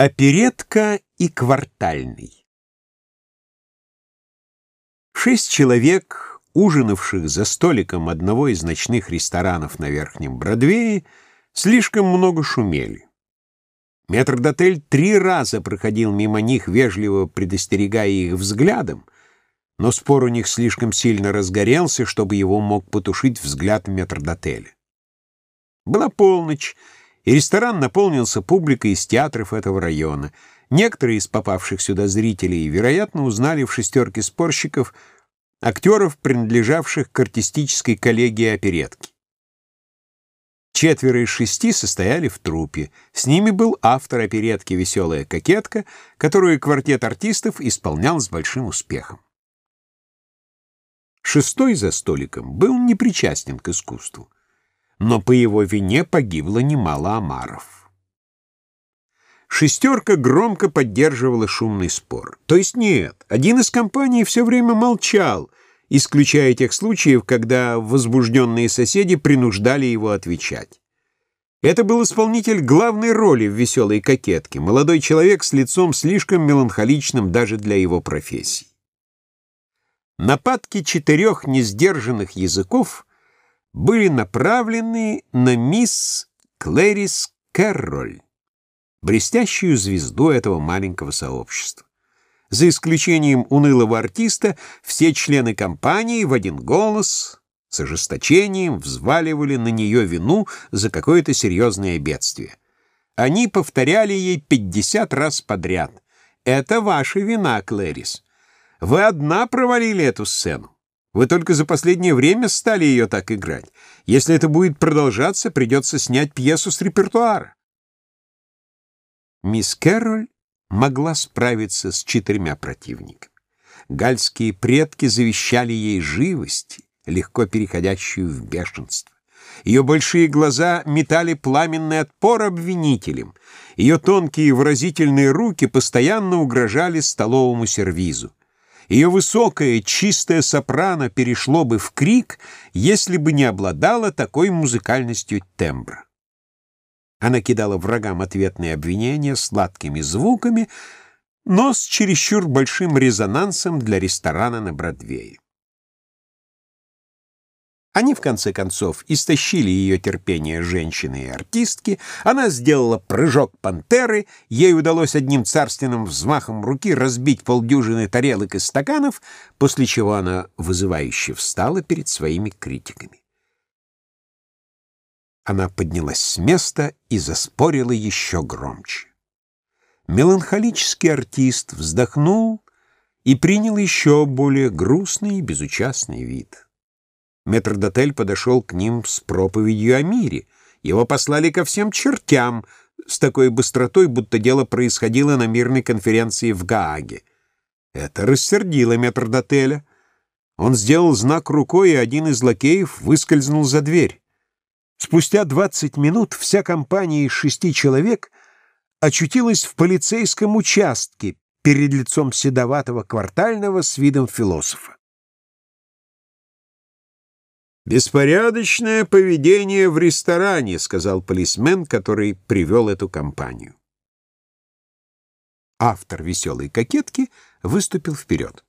Оперетка и квартальный Шесть человек, ужинавших за столиком одного из ночных ресторанов на Верхнем Бродвее, слишком много шумели. Метрдотель три раза проходил мимо них, вежливо предостерегая их взглядом, но спор у них слишком сильно разгорелся, чтобы его мог потушить взгляд метрдотеля. Была полночь, и ресторан наполнился публикой из театров этого района. Некоторые из попавших сюда зрителей, вероятно, узнали в шестерке спорщиков актеров, принадлежавших к артистической коллегии оперетки. Четверо из шести состояли в труппе. С ними был автор оперетки «Веселая кокетка», которую квартет артистов исполнял с большим успехом. Шестой за столиком был непричастен к искусству но по его вине погибло немало омаров. Шестерка громко поддерживала шумный спор. То есть нет, один из компаний все время молчал, исключая тех случаев, когда возбужденные соседи принуждали его отвечать. Это был исполнитель главной роли в «Веселой кокетке», молодой человек с лицом слишком меланхоличным даже для его профессии. Нападки четырех несдержанных языков были направлены на мисс Клэрис Кэрроль, блестящую звезду этого маленького сообщества. За исключением унылого артиста, все члены компании в один голос с ожесточением взваливали на нее вину за какое-то серьезное бедствие. Они повторяли ей пятьдесят раз подряд. «Это ваша вина, Клэрис. Вы одна провалили эту сцену. Вы только за последнее время стали ее так играть. Если это будет продолжаться, придется снять пьесу с репертуара. Мисс Кэрроль могла справиться с четырьмя противниками. Гальские предки завещали ей живость, легко переходящую в бешенство. Ее большие глаза метали пламенный отпор обвинителям. Ее тонкие выразительные руки постоянно угрожали столовому сервизу. Ее высокое, чистое сопрано перешло бы в крик, если бы не обладала такой музыкальностью тембра. Она кидала врагам ответные обвинения сладкими звуками, но с чересчур большим резонансом для ресторана на Бродвее. Они, в конце концов, истощили ее терпение женщины и артистки, она сделала прыжок пантеры, ей удалось одним царственным взмахом руки разбить полдюжины тарелок и стаканов, после чего она вызывающе встала перед своими критиками. Она поднялась с места и заспорила еще громче. Меланхолический артист вздохнул и принял еще более грустный и безучастный вид. Метрдотель подошел к ним с проповедью о мире. Его послали ко всем чертям с такой быстротой, будто дело происходило на мирной конференции в Гааге. Это рассердило метрдотеля. Он сделал знак рукой, и один из лакеев выскользнул за дверь. Спустя двадцать минут вся компания из шести человек очутилась в полицейском участке перед лицом седоватого квартального с видом философа. «Беспорядочное поведение в ресторане», — сказал полисмен, который привел эту компанию. Автор «Веселой кокетки» выступил вперед.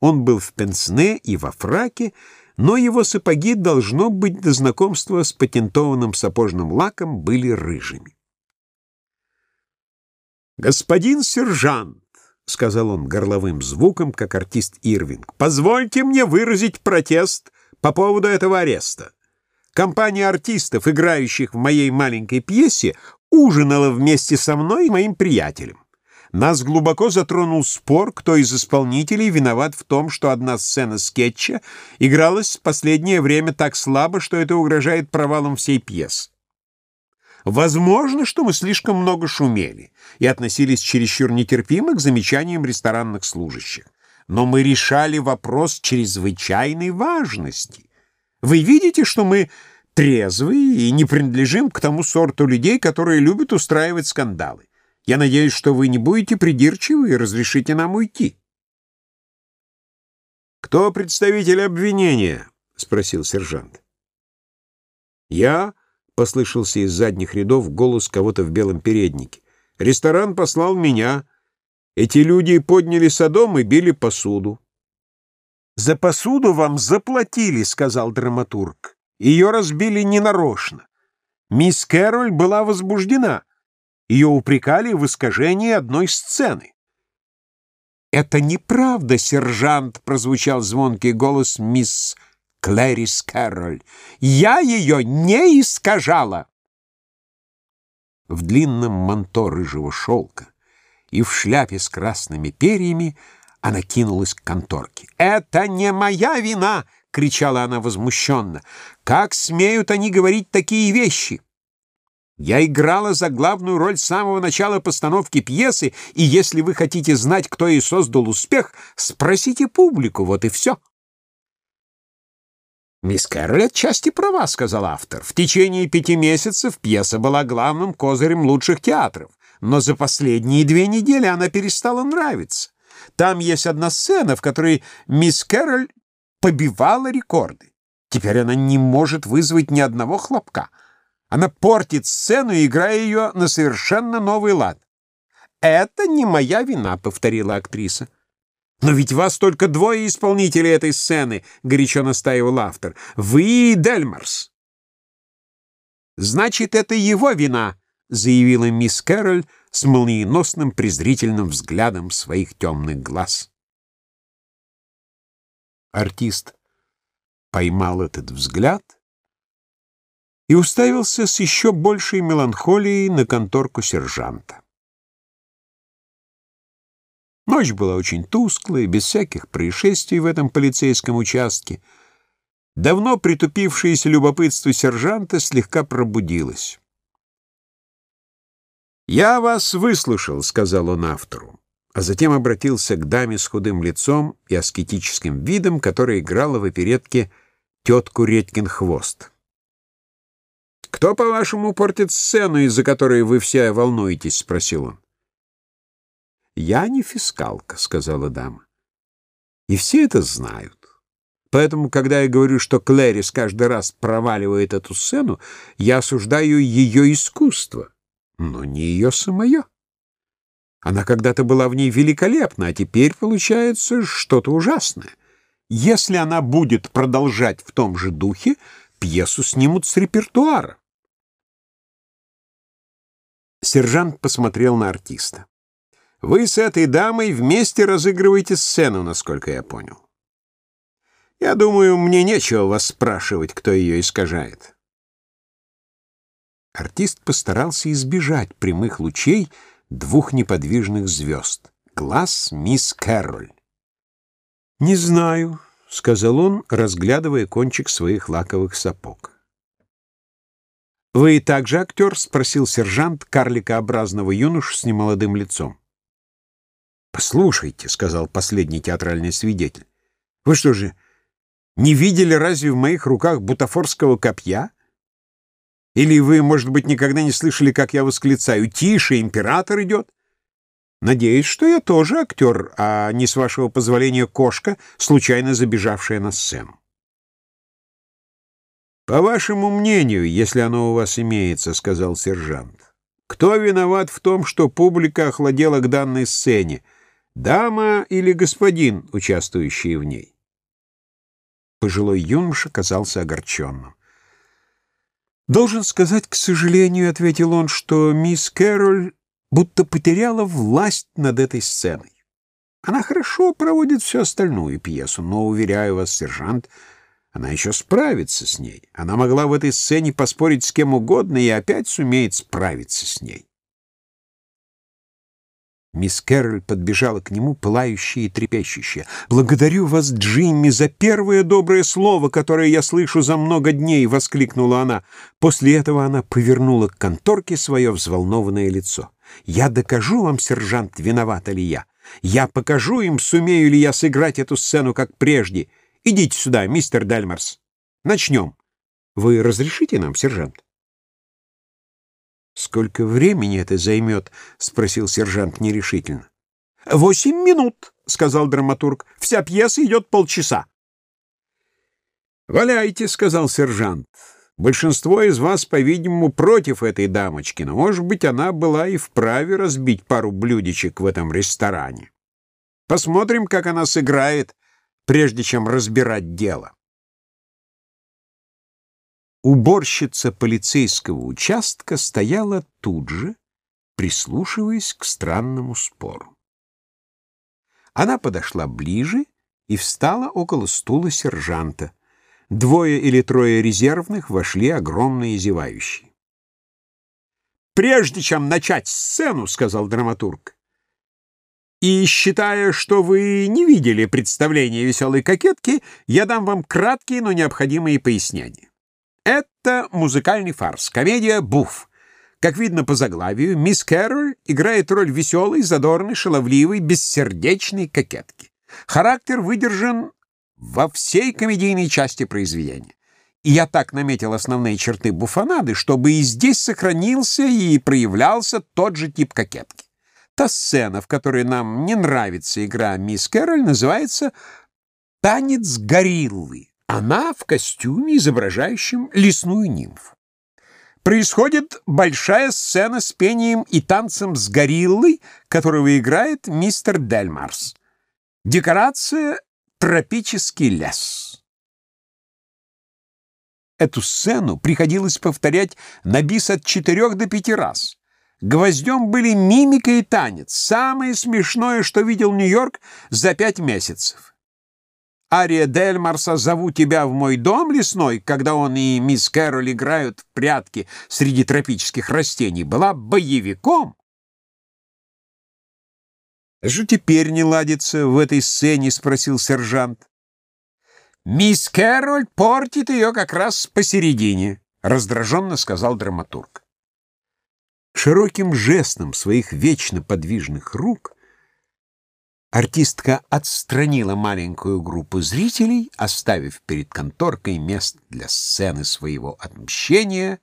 Он был в пенсне и во фраке, но его сапоги, должно быть, до знакомства с патентованным сапожным лаком были рыжими. «Господин сержант», — сказал он горловым звуком, как артист Ирвинг, — «позвольте мне выразить протест» по поводу этого ареста. Компания артистов, играющих в моей маленькой пьесе, ужинала вместе со мной и моим приятелем. Нас глубоко затронул спор, кто из исполнителей виноват в том, что одна сцена скетча игралась в последнее время так слабо, что это угрожает провалом всей пьесы. Возможно, что мы слишком много шумели и относились чересчур нетерпимо к замечаниям ресторанных служащих но мы решали вопрос чрезвычайной важности. Вы видите, что мы трезвые и не принадлежим к тому сорту людей, которые любят устраивать скандалы. Я надеюсь, что вы не будете придирчивы и разрешите нам уйти. «Кто представитель обвинения?» — спросил сержант. «Я», — послышался из задних рядов голос кого-то в белом переднике. Ресторан послал меня. Эти люди подняли садом и били посуду. «За посуду вам заплатили», — сказал драматург. «Ее разбили ненарочно. Мисс Кэроль была возбуждена. Ее упрекали в искажении одной сцены». «Это неправда, сержант!» — прозвучал звонкий голос мисс Клэрис Кэрроль. «Я ее не искажала!» В длинном манто рыжего шелка и в шляпе с красными перьями она кинулась к конторке. «Это не моя вина!» — кричала она возмущенно. «Как смеют они говорить такие вещи?» Я играла за главную роль с самого начала постановки пьесы, и если вы хотите знать, кто и создал успех, спросите публику, вот и все. «Мисс Кэрроль отчасти права», — сказал автор. «В течение пяти месяцев пьеса была главным козырем лучших театров, но за последние две недели она перестала нравиться. Там есть одна сцена, в которой мисс Кэрроль побивала рекорды. Теперь она не может вызвать ни одного хлопка». Она портит сцену, играя ее на совершенно новый лад. «Это не моя вина», — повторила актриса. «Но ведь вас только двое исполнителей этой сцены», — горячо настаивал автор. «Вы и Дельмарс». «Значит, это его вина», — заявила мисс Кэрроль с молниеносным презрительным взглядом своих темных глаз. Артист поймал этот взгляд — и уставился с еще большей меланхолией на конторку сержанта. Ночь была очень тусклая, без всяких происшествий в этом полицейском участке. Давно притупившееся любопытство сержанта слегка пробудилось. «Я вас выслушал», — сказал он автору, а затем обратился к даме с худым лицом и аскетическим видом, которая играла в оперетке «Тетку Редькин хвост». «Кто, по-вашему, портит сцену, из-за которой вы все волнуетесь?» — спросил он. «Я не фискалка», — сказала дама. «И все это знают. Поэтому, когда я говорю, что Клэрис каждый раз проваливает эту сцену, я осуждаю ее искусство, но не ее самое. Она когда-то была в ней великолепна, а теперь получается что-то ужасное. Если она будет продолжать в том же духе, пьесу снимут с репертуара. Сержант посмотрел на артиста. «Вы с этой дамой вместе разыгрываете сцену, насколько я понял. Я думаю, мне нечего вас спрашивать, кто ее искажает». Артист постарался избежать прямых лучей двух неподвижных звезд. Глаз мисс Кэрроль. «Не знаю», — сказал он, разглядывая кончик своих лаковых сапог. «Вы также актер?» — спросил сержант карликообразного юношу с немолодым лицом. «Послушайте», — сказал последний театральный свидетель, — «вы что же, не видели разве в моих руках бутафорского копья? Или вы, может быть, никогда не слышали, как я восклицаю «Тише, император идет»? Надеюсь, что я тоже актер, а не, с вашего позволения, кошка, случайно забежавшая на сцену. «По вашему мнению, если оно у вас имеется, — сказал сержант, — кто виноват в том, что публика охладела к данной сцене, дама или господин, участвующий в ней?» Пожилой юноша казался огорченным. «Должен сказать, к сожалению, — ответил он, — что мисс Кэроль будто потеряла власть над этой сценой. Она хорошо проводит всю остальную пьесу, но, уверяю вас, сержант, она еще справится с ней. Она могла в этой сцене поспорить с кем угодно и опять сумеет справиться с ней. Мисс Кэрроль подбежала к нему, пылающая и трепещущая. «Благодарю вас, Джимми, за первое доброе слово, которое я слышу за много дней!» — воскликнула она. После этого она повернула к конторке свое взволнованное лицо. «Я докажу вам, сержант, виновата ли я. Я покажу им, сумею ли я сыграть эту сцену, как прежде. Идите сюда, мистер Дальмарс. Начнем. Вы разрешите нам, сержант?» «Сколько времени это займет?» — спросил сержант нерешительно. «Восемь минут», — сказал драматург. «Вся пьеса идет полчаса». «Валяйте», — сказал сержант. Большинство из вас, по-видимому, против этой дамочки, но, может быть, она была и вправе разбить пару блюдечек в этом ресторане. Посмотрим, как она сыграет, прежде чем разбирать дело. Уборщица полицейского участка стояла тут же, прислушиваясь к странному спору. Она подошла ближе и встала около стула сержанта. Двое или трое резервных вошли огромные зевающие. «Прежде чем начать сцену, — сказал драматург, — и считая, что вы не видели представления веселой кокетки, я дам вам краткие, но необходимые пояснения. Это музыкальный фарс, комедия «Буф». Как видно по заглавию, мисс Кэрроль играет роль веселой, задорной, шаловливой, бессердечной кокетки. Характер выдержан во всей комедийной части произведения. И я так наметил основные черты буфонады, чтобы и здесь сохранился и проявлялся тот же тип кокетки. Та сцена, в которой нам не нравится игра мисс Кэрроль, называется «Танец гориллы». Она в костюме, изображающем лесную нимфу. Происходит большая сцена с пением и танцем с гориллой, которого играет мистер Дельмарс. Декорация Тропический лес. Эту сцену приходилось повторять на бис от четырех до пяти раз. Гвоздем были мимика и танец, самое смешное, что видел Нью-Йорк за пять месяцев. Ария Дельмарса «Зову тебя в мой дом лесной», когда он и мисс Кэрол играют в прятки среди тропических растений, была боевиком, «Что теперь не ладится в этой сцене?» — спросил сержант. «Мисс Кэрроль портит ее как раз посередине», — раздраженно сказал драматург. Широким жестом своих вечно подвижных рук артистка отстранила маленькую группу зрителей, оставив перед конторкой место для сцены своего отмщения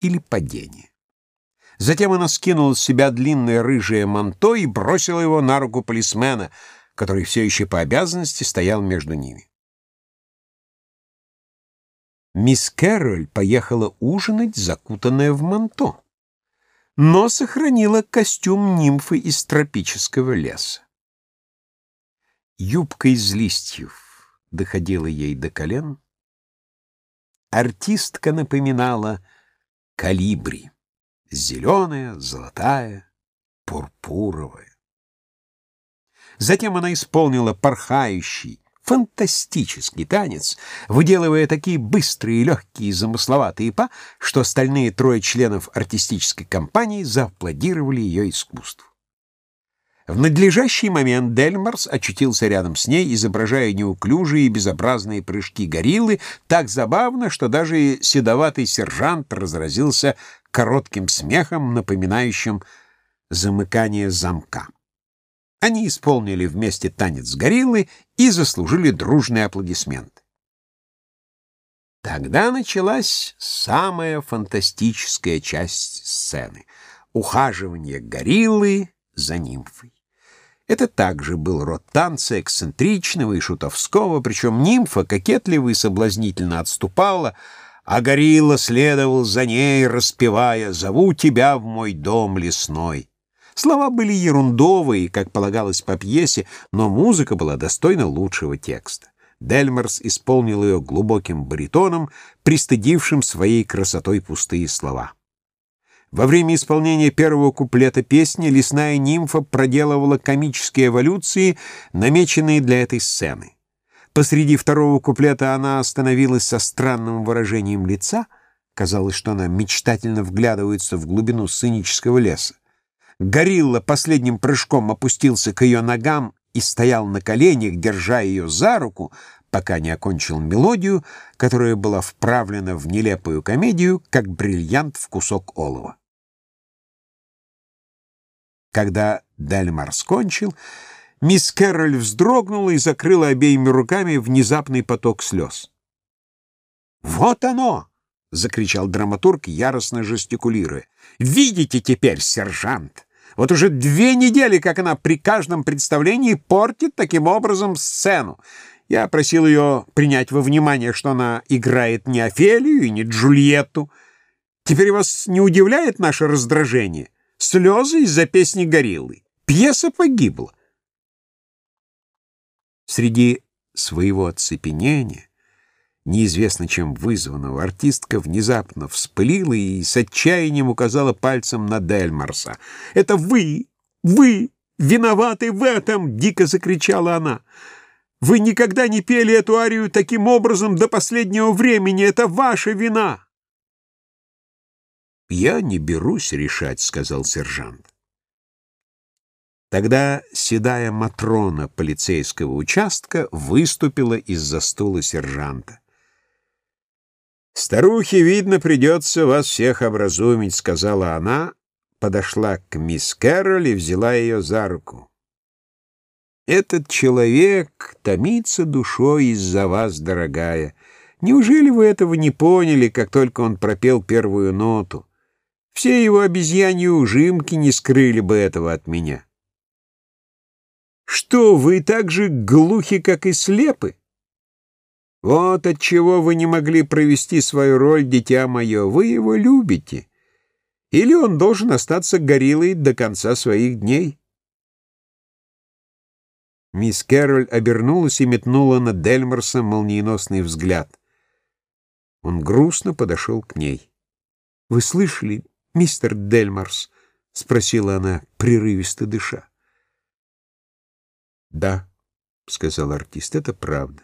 или падения. Затем она скинула с себя длинное рыжее манто и бросила его на руку полисмена, который все еще по обязанности стоял между ними. Мисс Кэрроль поехала ужинать, закутанная в манто, но сохранила костюм нимфы из тропического леса. Юбка из листьев доходила ей до колен. Артистка напоминала калибри зеленая, золотая, пурпуровая. Затем она исполнила порхающий, фантастический танец, выделывая такие быстрые, легкие замысловатые па, что остальные трое членов артистической компании зааплодировали ее искусству. В надлежащий момент Дельмарс очутился рядом с ней, изображая неуклюжие и безобразные прыжки гориллы, так забавно, что даже седоватый сержант разразился коротким смехом, напоминающим замыкание замка. Они исполнили вместе танец гориллы и заслужили дружные аплодисменты. Тогда началась самая фантастическая часть сцены — ухаживание гориллы за нимфой. Это также был род танца эксцентричного и шутовского, причем нимфа кокетливо и соблазнительно отступала — а горилла следовал за ней, распевая «Зову тебя в мой дом лесной». Слова были ерундовые, как полагалось по пьесе, но музыка была достойна лучшего текста. Дельмерс исполнил ее глубоким баритоном, пристыдившим своей красотой пустые слова. Во время исполнения первого куплета песни лесная нимфа проделывала комические эволюции, намеченные для этой сцены. Посреди второго куплета она остановилась со странным выражением лица. Казалось, что она мечтательно вглядывается в глубину сценического леса. Горилла последним прыжком опустился к ее ногам и стоял на коленях, держа ее за руку, пока не окончил мелодию, которая была вправлена в нелепую комедию, как бриллиант в кусок олова. Когда Дальмар скончил, Мисс Кэрроль вздрогнула и закрыла обеими руками внезапный поток слез. «Вот оно!» — закричал драматург, яростно жестикулируя. «Видите теперь, сержант! Вот уже две недели, как она при каждом представлении портит таким образом сцену. Я просил ее принять во внимание, что она играет не Офелию и не Джульетту. Теперь вас не удивляет наше раздражение? Слезы из-за песни гориллы. Пьеса погибла. Среди своего оцепенения, неизвестно чем вызванного, артистка внезапно вспылила и с отчаянием указала пальцем на Дельмарса. «Это вы! Вы! Виноваты в этом!» — дико закричала она. «Вы никогда не пели эту арию таким образом до последнего времени! Это ваша вина!» «Я не берусь решать», — сказал сержант. Тогда седая Матрона полицейского участка выступила из-за стула сержанта. «Старухе, видно, придется вас всех образумить», — сказала она, подошла к мисс Кэрролл и взяла ее за руку. «Этот человек томится душой из-за вас, дорогая. Неужели вы этого не поняли, как только он пропел первую ноту? Все его обезьяньи ужимки не скрыли бы этого от меня». Что, вы так же глухи, как и слепы? Вот отчего вы не могли провести свою роль, дитя мое. Вы его любите. Или он должен остаться гориллой до конца своих дней? Мисс Кэрроль обернулась и метнула на Дельмарса молниеносный взгляд. Он грустно подошел к ней. — Вы слышали, мистер Дельмарс? — спросила она, прерывисто дыша. «Да», — сказал артист, — «это правда.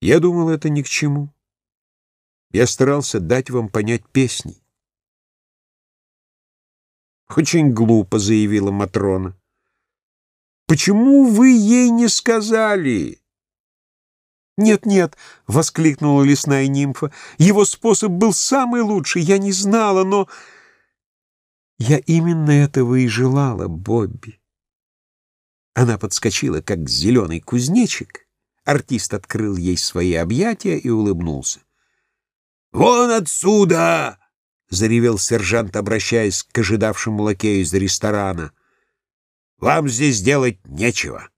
Я думал, это ни к чему. Я старался дать вам понять песней». «Очень глупо», — заявила Матрона. «Почему вы ей не сказали?» «Нет-нет», — воскликнула лесная нимфа, — «его способ был самый лучший, я не знала, но...» «Я именно этого и желала, Бобби. Она подскочила, как зеленый кузнечик. Артист открыл ей свои объятия и улыбнулся. «Вон отсюда!» — заревел сержант, обращаясь к ожидавшему лакею из ресторана. «Вам здесь делать нечего».